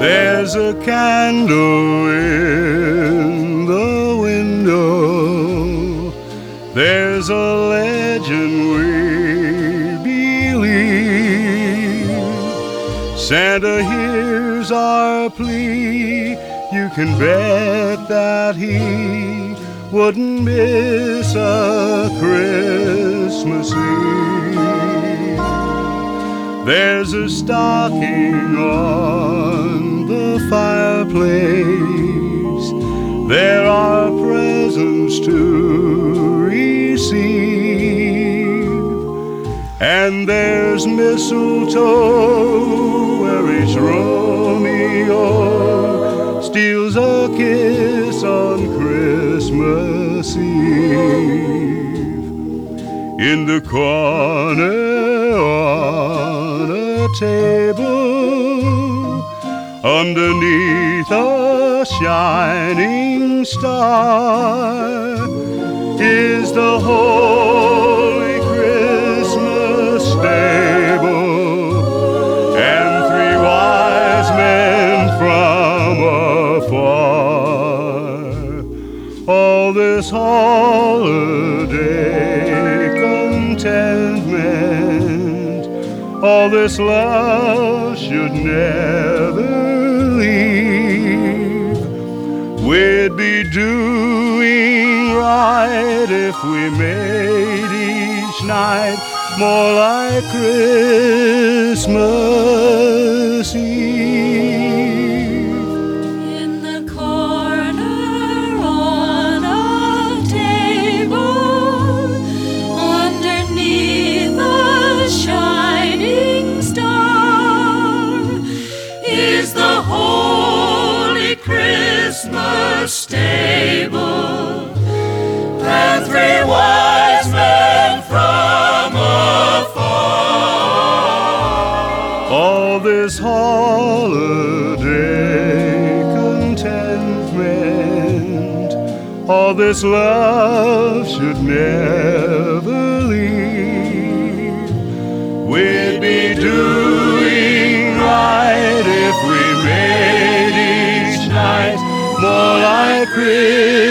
There's a candle in the window. There's a legend we believe. Santa hears our plea. You can bet that he wouldn't miss a Christmas Eve. There's a stocking on the fireplace. There are presents to receive. And there's mistletoe where each Romeo steals a kiss on Christmas Eve. In the corner table. Underneath a shining star is the holy Christmas stable and three wise men from afar. All this holiday contentment, all this love should never leave. We'd be doing right if we made each night more like Christmas this holiday contentment, all this love should never leave. We'd be doing right if we made each night more like Christmas.